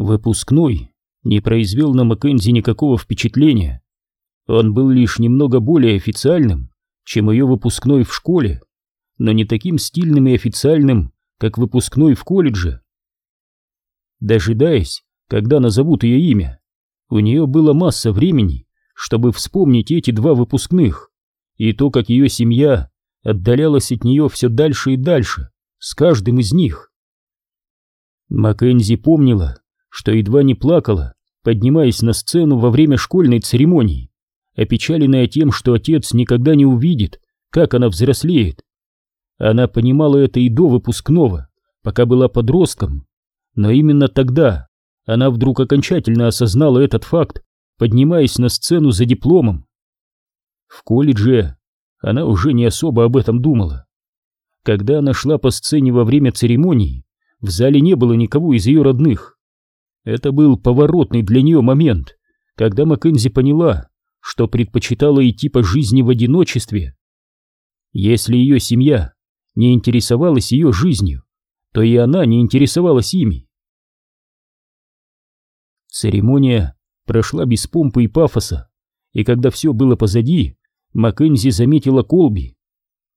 Выпускной не произвел на Маккензи никакого впечатления. Он был лишь немного более официальным, чем ее выпускной в школе, но не таким стильным и официальным, как выпускной в колледже. Дожидаясь, когда назовут ее имя, у нее было масса времени, чтобы вспомнить эти два выпускных и то, как ее семья отдалялась от нее все дальше и дальше, с каждым из них. Маккензи помнила, что едва не плакала, поднимаясь на сцену во время школьной церемонии, опечаленная тем, что отец никогда не увидит, как она взрослеет. Она понимала это и до выпускного, пока была подростком, но именно тогда она вдруг окончательно осознала этот факт, поднимаясь на сцену за дипломом. В колледже она уже не особо об этом думала. Когда она шла по сцене во время церемонии, в зале не было никого из ее родных. Это был поворотный для нее момент, когда Маккензи поняла, что предпочитала идти по жизни в одиночестве. Если ее семья не интересовалась ее жизнью, то и она не интересовалась ими. Церемония прошла без помпы и пафоса, и когда все было позади, Маккензи заметила Колби.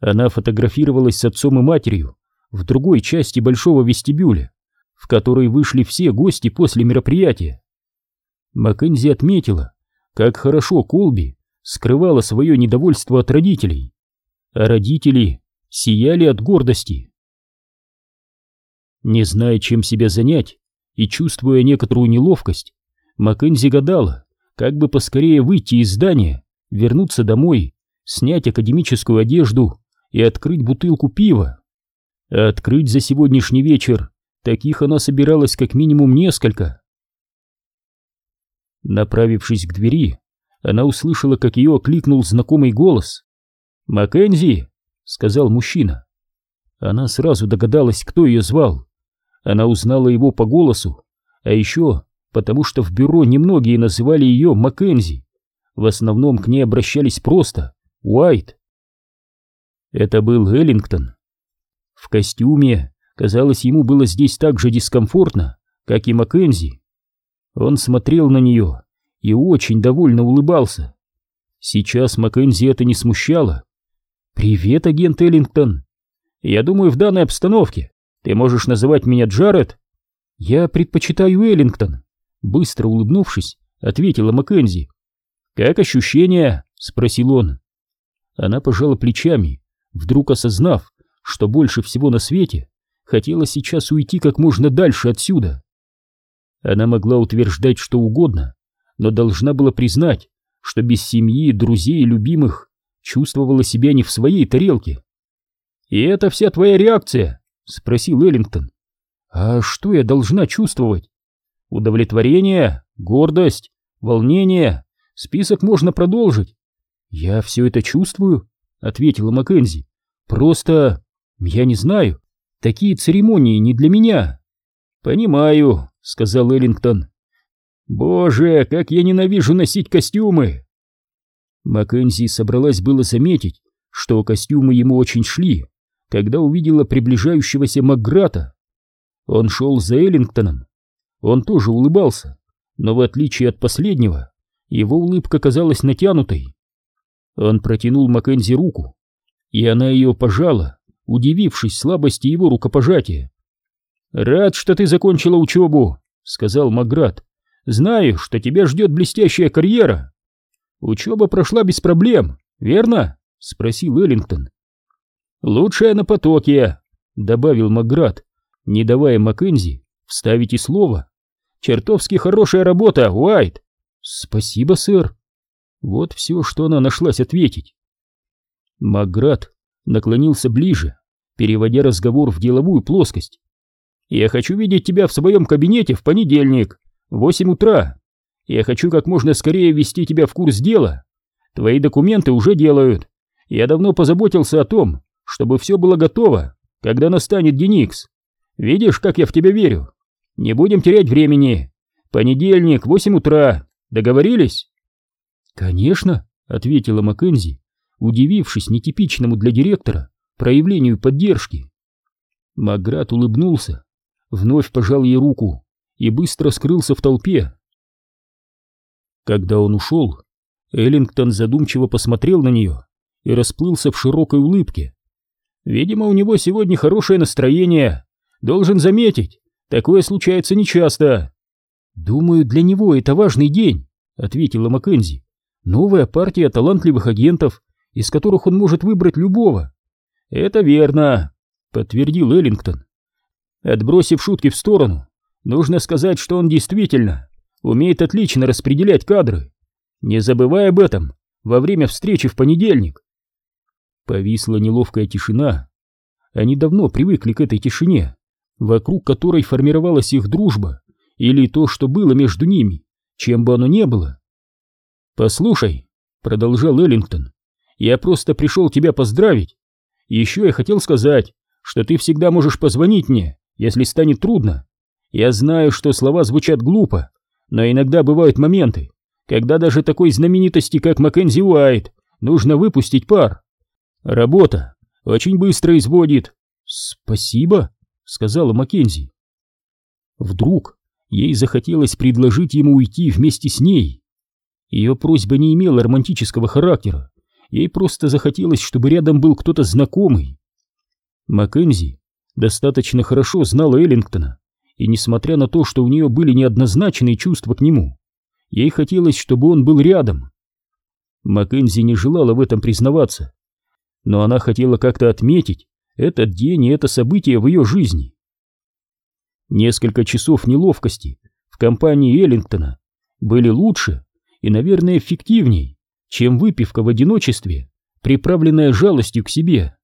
Она фотографировалась с отцом и матерью в другой части большого вестибюля, в который вышли все гости после мероприятия. Маккензи отметила, как хорошо Колби скрывала свое недовольство от родителей, а родители сияли от гордости. Не зная, чем себя занять, и чувствуя некоторую неловкость, Маккензи гадала, как бы поскорее выйти из здания, вернуться домой, снять академическую одежду и открыть бутылку пива. А открыть за сегодняшний вечер таких она собиралась как минимум несколько. Направившись к двери, она услышала, как ее окликнул знакомый голос. «Маккензи!» — сказал мужчина. Она сразу догадалась, кто ее звал. Она узнала его по голосу, а еще потому, что в бюро немногие называли ее Маккензи. В основном к ней обращались просто Уайт. Это был Эллингтон. В костюме, казалось, ему было здесь так же дискомфортно, как и Маккензи. Он смотрел на нее и очень довольно улыбался. Сейчас Маккензи это не смущало. «Привет, агент Эллингтон. Я думаю, в данной обстановке ты можешь называть меня Джаред?» «Я предпочитаю Эллингтон», — быстро улыбнувшись, ответила Маккензи. «Как ощущения?» — спросил он. Она пожала плечами, вдруг осознав, что больше всего на свете хотела сейчас уйти как можно дальше отсюда. Она могла утверждать что угодно, но должна была признать, что без семьи, друзей и любимых чувствовала себя не в своей тарелке. «И это вся твоя реакция?» — спросил Эллингтон. «А что я должна чувствовать?» «Удовлетворение, гордость, волнение. Список можно продолжить». «Я все это чувствую», — ответила Маккензи. «Просто... я не знаю. Такие церемонии не для меня». «Понимаю», — сказал Эллингтон. «Боже, как я ненавижу носить костюмы!» Маккензи собралась было заметить, что костюмы ему очень шли, когда увидела приближающегося Макграта. Он шел за Эллингтоном. Он тоже улыбался, но в отличие от последнего, его улыбка казалась натянутой. Он протянул Маккензи руку, и она ее пожала, удивившись слабости его рукопожатия. «Рад, что ты закончила учебу», — сказал Макград. «Знаю, что тебя ждет блестящая карьера». «Учеба прошла без проблем, верно?» — спросил Эллингтон. «Лучшая на потоке», — добавил Макград, не давая Маккензи вставить и слово. «Чертовски хорошая работа, Уайт!» «Спасибо, сэр!» Вот все, что она нашлась ответить. Макград наклонился ближе, переводя разговор в деловую плоскость. «Я хочу видеть тебя в своем кабинете в понедельник, в восемь утра. Я хочу как можно скорее ввести тебя в курс дела. Твои документы уже делают. Я давно позаботился о том, чтобы все было готово, когда настанет Деникс. Видишь, как я в тебя верю? Не будем терять времени. Понедельник, восемь утра. Договорились? Конечно, ответила Маккензи, удивившись нетипичному для директора проявлению поддержки. Маград улыбнулся, вновь пожал ей руку и быстро скрылся в толпе. Когда он ушел, Эллингтон задумчиво посмотрел на нее и расплылся в широкой улыбке. Видимо, у него сегодня хорошее настроение. Должен заметить, такое случается нечасто. Думаю, для него это важный день, ответила Маккензи. Новая партия талантливых агентов, из которых он может выбрать любого. Это верно, подтвердил Эллингтон. Отбросив шутки в сторону, нужно сказать, что он действительно умеет отлично распределять кадры. Не забывай об этом во время встречи в понедельник. Повисла неловкая тишина. Они давно привыкли к этой тишине, вокруг которой формировалась их дружба, или то, что было между ними, чем бы оно ни было. «Послушай», — продолжал Эллингтон, — «я просто пришел тебя поздравить. Еще я хотел сказать, что ты всегда можешь позвонить мне, если станет трудно. Я знаю, что слова звучат глупо, но иногда бывают моменты, когда даже такой знаменитости, как Маккензи Уайт, нужно выпустить пар. Работа очень быстро изводит. Спасибо, сказала Маккензи. Вдруг ей захотелось предложить ему уйти вместе с ней. Ее просьба не имела романтического характера. Ей просто захотелось, чтобы рядом был кто-то знакомый. Маккензи достаточно хорошо знала Эллингтона, и несмотря на то, что у нее были неоднозначные чувства к нему, ей хотелось, чтобы он был рядом. Маккензи не желала в этом признаваться, но она хотела как-то отметить этот день и это событие в ее жизни. Несколько часов неловкости в компании Эллингтона были лучше и, наверное, эффективней, чем выпивка в одиночестве, приправленная жалостью к себе.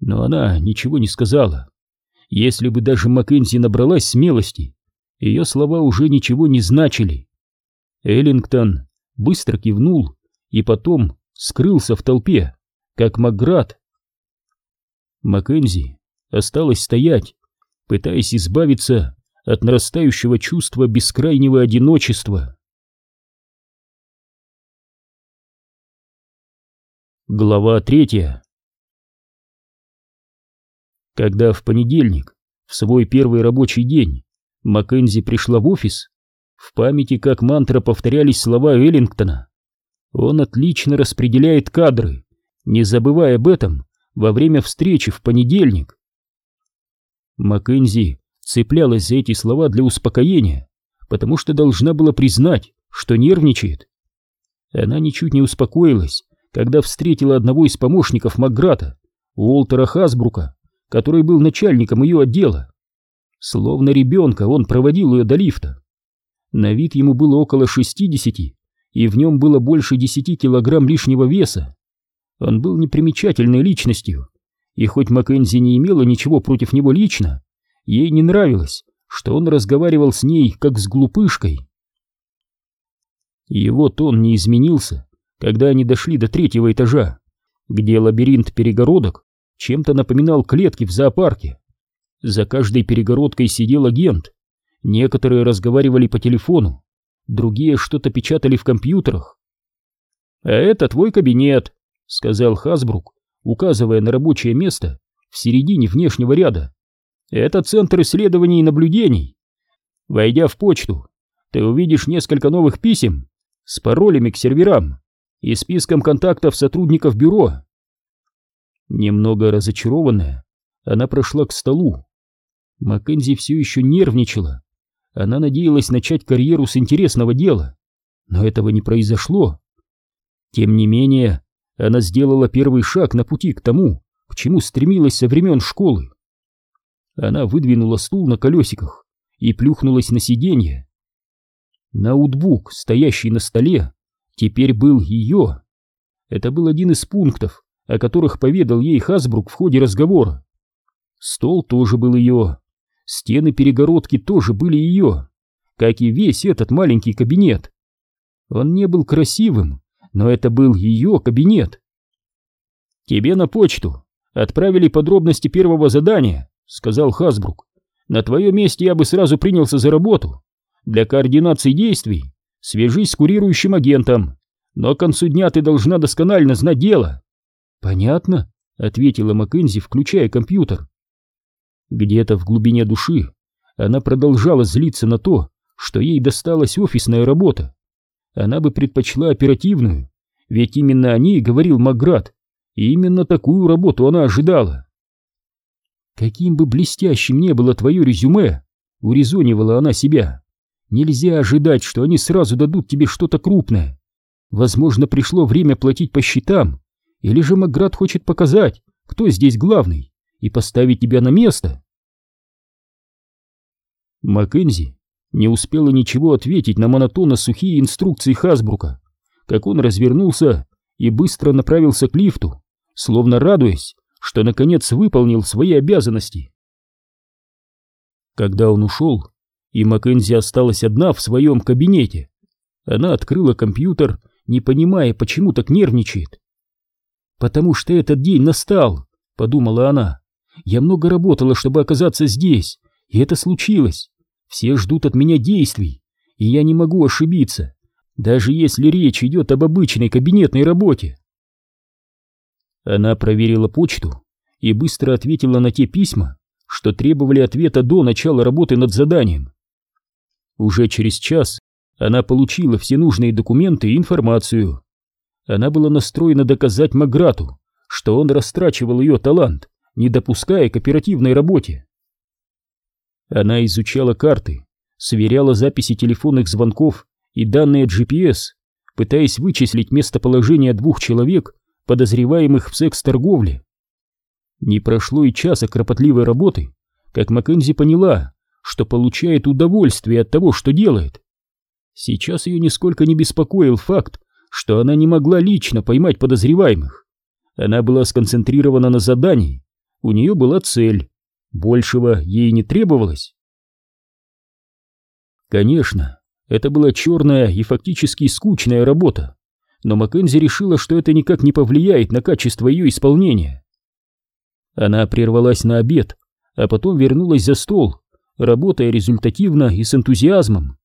Но она ничего не сказала. Если бы даже Маккензи набралась смелости, ее слова уже ничего не значили. Эллингтон быстро кивнул и потом скрылся в толпе как Макград. Маккензи осталась стоять, пытаясь избавиться от нарастающего чувства бескрайнего одиночества. Глава третья Когда в понедельник, в свой первый рабочий день, Маккензи пришла в офис, в памяти как мантра повторялись слова Эллингтона. Он отлично распределяет кадры, не забывая об этом во время встречи в понедельник. Маккензи цеплялась за эти слова для успокоения, потому что должна была признать, что нервничает. Она ничуть не успокоилась, когда встретила одного из помощников Макграта, Уолтера Хасбрука, который был начальником ее отдела. Словно ребенка он проводил ее до лифта. На вид ему было около шестидесяти, и в нем было больше десяти килограмм лишнего веса. Он был непримечательной личностью, и хоть Маккензи не имела ничего против него лично, ей не нравилось, что он разговаривал с ней как с глупышкой. Его тон не изменился, когда они дошли до третьего этажа, где лабиринт перегородок чем-то напоминал клетки в зоопарке. За каждой перегородкой сидел агент. Некоторые разговаривали по телефону, другие что-то печатали в компьютерах. «А это твой кабинет», — сказал Хасбрук, указывая на рабочее место в середине внешнего ряда. «Это центр исследований и наблюдений. Войдя в почту, ты увидишь несколько новых писем с паролями к серверам и списком контактов сотрудников бюро». Немного разочарованная, она прошла к столу. Маккензи все еще нервничала. Она надеялась начать карьеру с интересного дела, но этого не произошло. Тем не менее, она сделала первый шаг на пути к тому, к чему стремилась со времен школы. Она выдвинула стул на колесиках и плюхнулась на сиденье. Ноутбук, стоящий на столе, теперь был ее. Это был один из пунктов, о которых поведал ей Хасбрук в ходе разговора. Стол тоже был ее, стены перегородки тоже были ее, как и весь этот маленький кабинет. Он не был красивым, но это был ее кабинет. «Тебе на почту отправили подробности первого задания», — сказал Хасбрук. «На твоем месте я бы сразу принялся за работу. Для координации действий свяжись с курирующим агентом, но к концу дня ты должна досконально знать дело». «Понятно», — ответила Маккензи, включая компьютер. Где-то в глубине души она продолжала злиться на то, что ей досталась офисная работа. Она бы предпочла оперативную, ведь именно о ней говорил Маград, и именно такую работу она ожидала. Каким бы блестящим не было твое резюме, урезонивала она себя, нельзя ожидать, что они сразу дадут тебе что-то крупное. Возможно, пришло время платить по счетам, или же Маград хочет показать, кто здесь главный, и поставить тебя на место. Маккензи не успела ничего ответить на монотонно-сухие инструкции Хасбрука, как он развернулся и быстро направился к лифту, словно радуясь, что наконец выполнил свои обязанности. Когда он ушел, и Маккензи осталась одна в своем кабинете, она открыла компьютер, не понимая, почему так нервничает. «Потому что этот день настал», — подумала она. «Я много работала, чтобы оказаться здесь, и это случилось. Все ждут от меня действий, и я не могу ошибиться, даже если речь идет об обычной кабинетной работе. Она проверила почту и быстро ответила на те письма, что требовали ответа до начала работы над заданием. Уже через час она получила все нужные документы и информацию. Она была настроена доказать Маграту, что он растрачивал ее талант, не допуская к оперативной работе. Она изучала карты, сверяла записи телефонных звонков и данные GPS, пытаясь вычислить местоположение двух человек, подозреваемых в секс-торговле. Не прошло и часа кропотливой работы, как Маккензи поняла, что получает удовольствие от того, что делает. Сейчас ее нисколько не беспокоил факт, что она не могла лично поймать подозреваемых. Она была сконцентрирована на задании, у нее была цель Большего ей не требовалось. Конечно, это была черная и фактически скучная работа, но Маккензи решила, что это никак не повлияет на качество ее исполнения. Она прервалась на обед, а потом вернулась за стол, работая результативно и с энтузиазмом.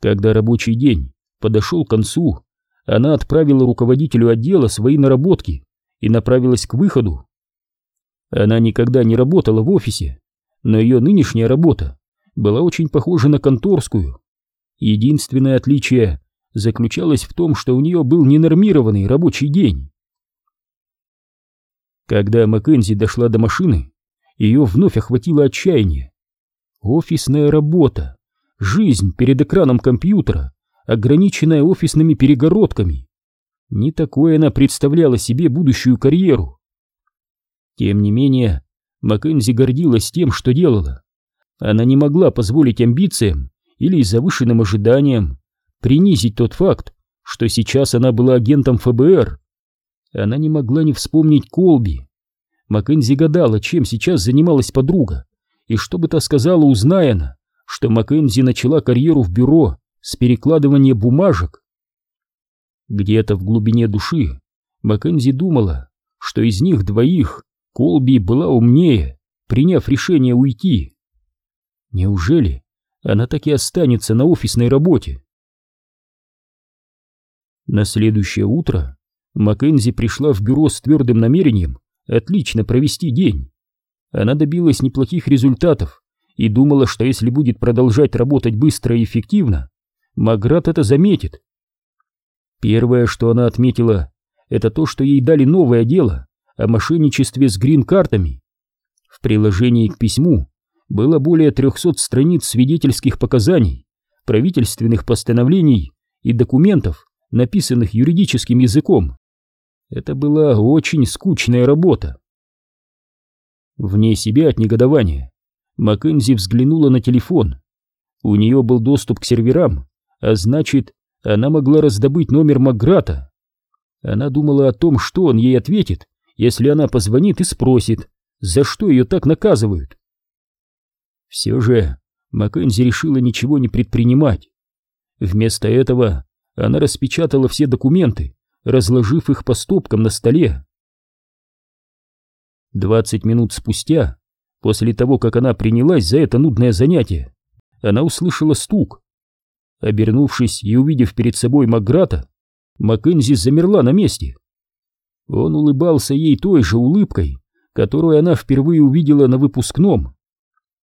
Когда рабочий день подошел к концу, она отправила руководителю отдела свои наработки и направилась к выходу. Она никогда не работала в офисе, но ее нынешняя работа была очень похожа на конторскую. Единственное отличие заключалось в том, что у нее был ненормированный рабочий день. Когда Маккензи дошла до машины, ее вновь охватило отчаяние. Офисная работа, жизнь перед экраном компьютера, ограниченная офисными перегородками. Не такое она представляла себе будущую карьеру. Тем не менее, Маккензи гордилась тем, что делала. Она не могла позволить амбициям или завышенным ожиданиям принизить тот факт, что сейчас она была агентом ФБР. Она не могла не вспомнить Колби. Маккензи гадала, чем сейчас занималась подруга, и что бы та сказала, узная она, что Маккензи начала карьеру в бюро с перекладывания бумажек. Где-то в глубине души Маккензи думала, что из них двоих Колби была умнее, приняв решение уйти. Неужели она так и останется на офисной работе? На следующее утро Маккензи пришла в бюро с твердым намерением отлично провести день. Она добилась неплохих результатов и думала, что если будет продолжать работать быстро и эффективно, Маград это заметит. Первое, что она отметила, это то, что ей дали новое дело о мошенничестве с грин-картами. В приложении к письму было более 300 страниц свидетельских показаний, правительственных постановлений и документов, написанных юридическим языком. Это была очень скучная работа. Вне себя от негодования Маккензи взглянула на телефон. У нее был доступ к серверам, а значит, она могла раздобыть номер Макграта. Она думала о том, что он ей ответит, если она позвонит и спросит, за что ее так наказывают. Все же Маккензи решила ничего не предпринимать. Вместо этого она распечатала все документы, разложив их по стопкам на столе. Двадцать минут спустя, после того, как она принялась за это нудное занятие, она услышала стук. Обернувшись и увидев перед собой Макграта, Маккензи замерла на месте. Он улыбался ей той же улыбкой, которую она впервые увидела на выпускном.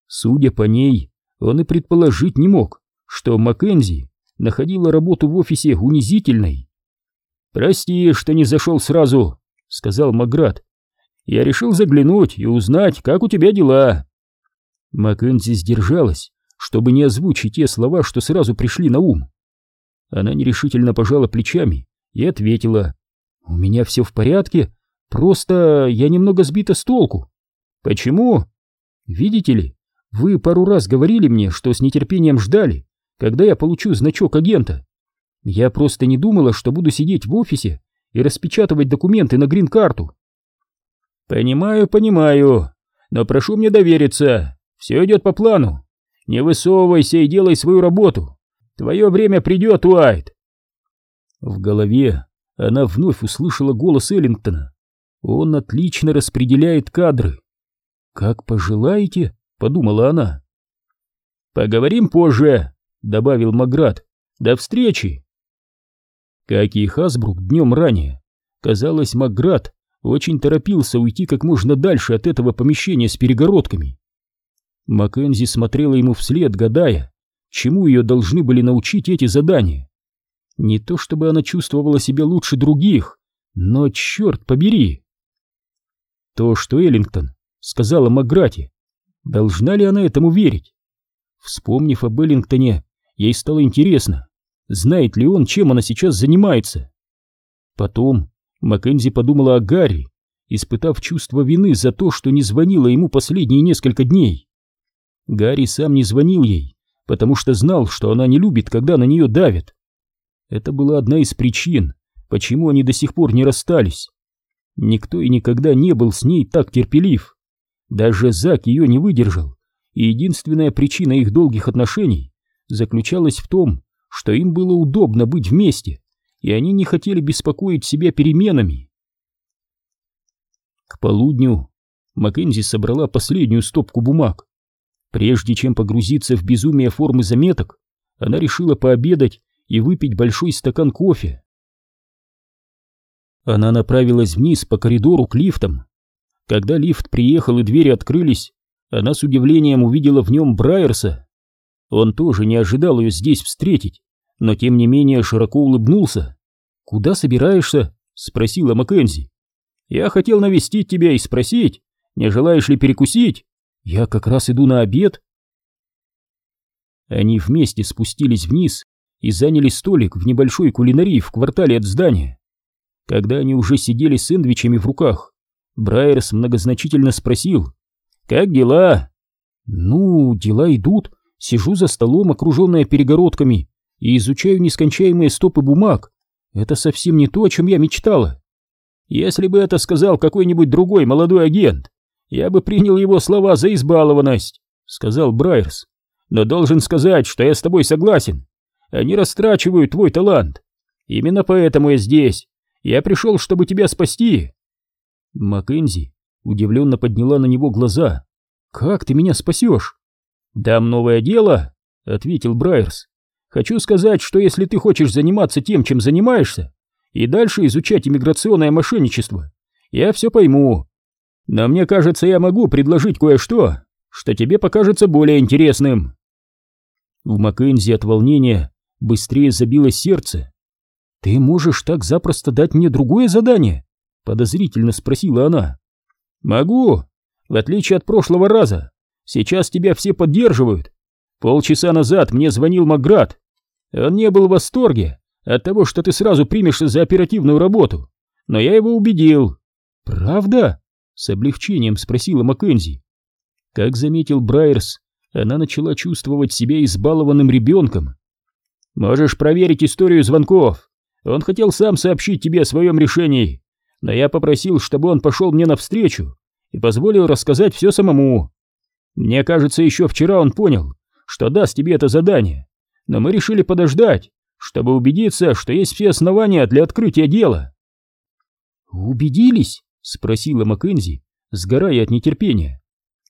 Судя по ней, он и предположить не мог, что Маккензи находила работу в офисе унизительной. «Прости, что не зашел сразу», — сказал Маград. «Я решил заглянуть и узнать, как у тебя дела». Маккензи сдержалась, чтобы не озвучить те слова, что сразу пришли на ум. Она нерешительно пожала плечами и ответила. «У меня все в порядке, просто я немного сбита с толку». «Почему?» «Видите ли, вы пару раз говорили мне, что с нетерпением ждали, когда я получу значок агента. Я просто не думала, что буду сидеть в офисе и распечатывать документы на грин-карту». «Понимаю, понимаю, но прошу мне довериться, все идет по плану. Не высовывайся и делай свою работу. Твое время придет, Уайт. В голове она вновь услышала голос Эллингтона. Он отлично распределяет кадры. «Как пожелаете», — подумала она. «Поговорим позже», — добавил Маград. «До встречи!» Как и Хасбрук днем ранее, казалось, Маград очень торопился уйти как можно дальше от этого помещения с перегородками. Маккензи смотрела ему вслед, гадая, чему ее должны были научить эти задания. Не то чтобы она чувствовала себя лучше других, но черт побери! То, что Эллингтон сказала Маграти, должна ли она этому верить? Вспомнив об Эллингтоне, ей стало интересно, знает ли он, чем она сейчас занимается. Потом Маккензи подумала о Гарри, испытав чувство вины за то, что не звонила ему последние несколько дней. Гарри сам не звонил ей, потому что знал, что она не любит, когда на нее давят. Это была одна из причин, почему они до сих пор не расстались. Никто и никогда не был с ней так терпелив. Даже Зак ее не выдержал, и единственная причина их долгих отношений заключалась в том, что им было удобно быть вместе, и они не хотели беспокоить себя переменами. К полудню Маккензи собрала последнюю стопку бумаг. Прежде чем погрузиться в безумие формы заметок, она решила пообедать и выпить большой стакан кофе. Она направилась вниз по коридору к лифтам. Когда лифт приехал и двери открылись, она с удивлением увидела в нем Брайерса. Он тоже не ожидал ее здесь встретить, но тем не менее широко улыбнулся. «Куда собираешься?» — спросила Маккензи. «Я хотел навестить тебя и спросить, не желаешь ли перекусить?» Я как раз иду на обед. Они вместе спустились вниз и заняли столик в небольшой кулинарии в квартале от здания. Когда они уже сидели с сэндвичами в руках, Брайерс многозначительно спросил, «Как дела?» «Ну, дела идут. Сижу за столом, окруженная перегородками, и изучаю нескончаемые стопы бумаг. Это совсем не то, о чем я мечтала. Если бы это сказал какой-нибудь другой молодой агент, «Я бы принял его слова за избалованность», — сказал Брайерс. «Но должен сказать, что я с тобой согласен. Они растрачивают твой талант. Именно поэтому я здесь. Я пришел, чтобы тебя спасти». Маккензи удивленно подняла на него глаза. «Как ты меня спасешь?» «Дам новое дело», — ответил Брайерс. «Хочу сказать, что если ты хочешь заниматься тем, чем занимаешься, и дальше изучать иммиграционное мошенничество, я все пойму, но мне кажется, я могу предложить кое-что, что тебе покажется более интересным. В Маккензи от волнения быстрее забилось сердце. «Ты можешь так запросто дать мне другое задание?» — подозрительно спросила она. «Могу. В отличие от прошлого раза. Сейчас тебя все поддерживают. Полчаса назад мне звонил Макград. Он не был в восторге от того, что ты сразу примешься за оперативную работу. Но я его убедил». «Правда?» С облегчением спросила Маккензи. Как заметил Брайерс, она начала чувствовать себя избалованным ребенком. «Можешь проверить историю звонков. Он хотел сам сообщить тебе о своем решении, но я попросил, чтобы он пошел мне навстречу и позволил рассказать все самому. Мне кажется, еще вчера он понял, что даст тебе это задание, но мы решили подождать, чтобы убедиться, что есть все основания для открытия дела». «Убедились?» — спросила Маккензи, сгорая от нетерпения.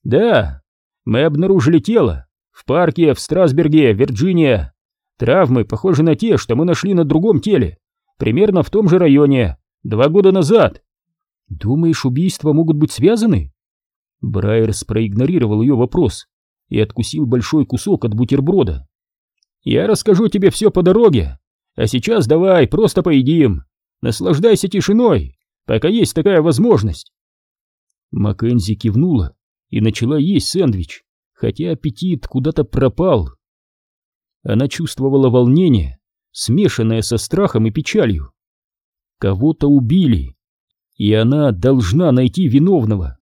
«Да, мы обнаружили тело в парке в Страсберге, Вирджиния. Травмы похожи на те, что мы нашли на другом теле, примерно в том же районе, два года назад. Думаешь, убийства могут быть связаны?» Брайерс проигнорировал ее вопрос и откусил большой кусок от бутерброда. «Я расскажу тебе все по дороге, а сейчас давай просто поедим. Наслаждайся тишиной, пока есть такая возможность». Маккензи кивнула и начала есть сэндвич, хотя аппетит куда-то пропал. Она чувствовала волнение, смешанное со страхом и печалью. Кого-то убили, и она должна найти виновного.